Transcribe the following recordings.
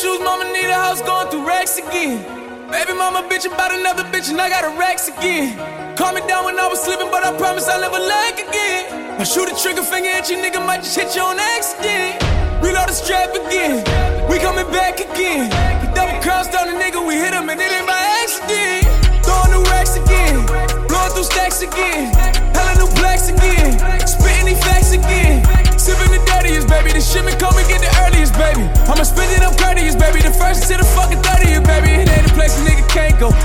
shoes, mama need a house, going through racks again. Baby mama bitch about another bitch and I got a racks again. Calm me down when I was sleeping, but I promise I'll never lag again. I shoot a trigger finger at you, nigga, might just hit you on accident. Reload the strap again, we coming back again. Double crossed on the nigga, we hit him and it ain't by accident. Throwing new racks again, blowing through stacks again. Hella new blacks again,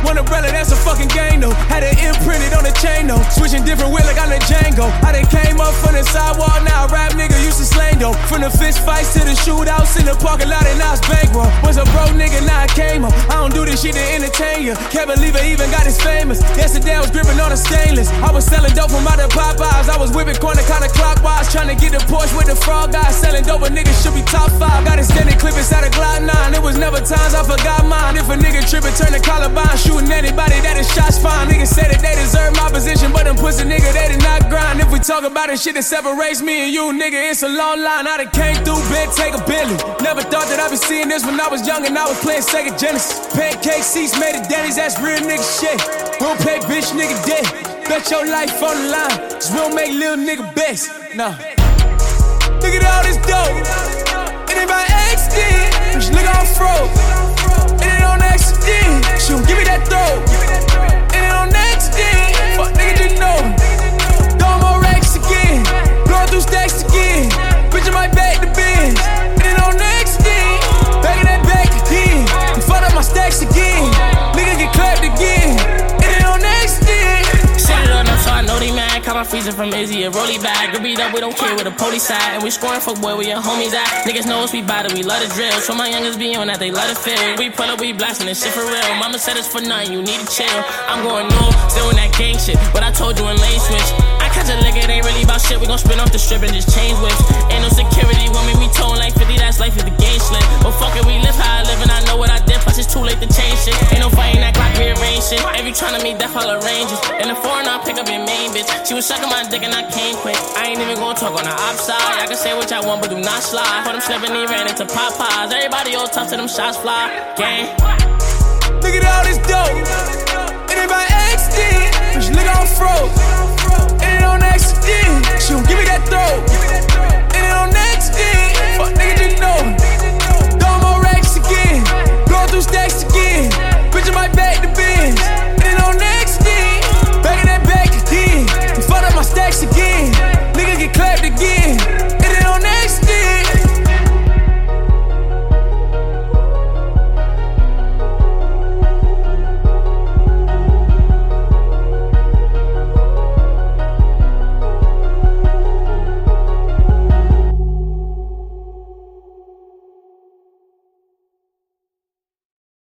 One umbrella, that's a fucking game, though. Had it imprinted on the chain, though. Switching different wheel like I'm the Django. I done came up from the sidewalk, now I rap nigga used to slang, though. From the fist fights to the shootouts in the parking lot, and now it's bankroll. Was a broke nigga, now I came up. I don't do this shit to entertain you. Can't believe I even got this famous. Yesterday I was gripping on a stainless. I was selling dope from out of Popeyes. I was whipping corner kinda clockwise, trying to get the Porsche with the frog guy. Selling dope, a nigga should be top five. Got extended clip inside a Glock 9. It was never times I forgot mine. If a nigga trippin', turn the Columbine. Shooting anybody that is shots fine. Niggas said that they deserve my position, but them pussy nigga, they did not grind. If we talk about it, shit that separates me and you, nigga, it's a long line. I done came through bed, take a Billy. Never thought that I'd be seeing this when I was young and I was playing Sega Genesis. Pancake seats made of Denny's, that's real nigga shit. We don't pay bitch nigga dead. Bet your life on the line, cause we don't make little nigga best. Nah. Look at all this dope. Caught from Izzy, a rolly bag. Get beat up, we don't care where the police at. And we scoring for boy, where your homies at. Niggas know us, we bad, we love the drill. So my youngest be on that, they love the feel. We pull up, we blasting this shit for real. Mama said it's for nothing, you need to chill. I'm going still in that gang shit. But I told you in lane switch. I catch a lick, it ain't really about shit. We gon' spin off the strip and just change whips. Ain't no security when we towing like 50, that's life tryna meet that I'll arrange it. In the foreign, I'll pick up your main bitch. She was sucking my dick and I came quick. I ain't even gonna talk on the outside. I can say what y'all want, but do not slide. For them slipping, he ran into Popeyes. Everybody all tough to them shots fly. Gang.